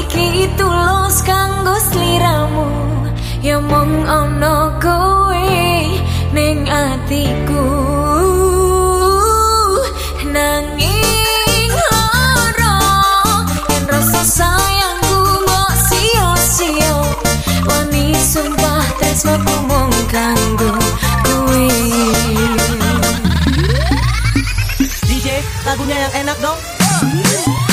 iki tulus kanggo sliramu. Ya mung ana kowe ning atiku. Nanging lara yen rasa sayangku mbok sia-sia. Wani sumpah tresno mung kanggo kowe. DJ lagunya yang enak dong. Iya.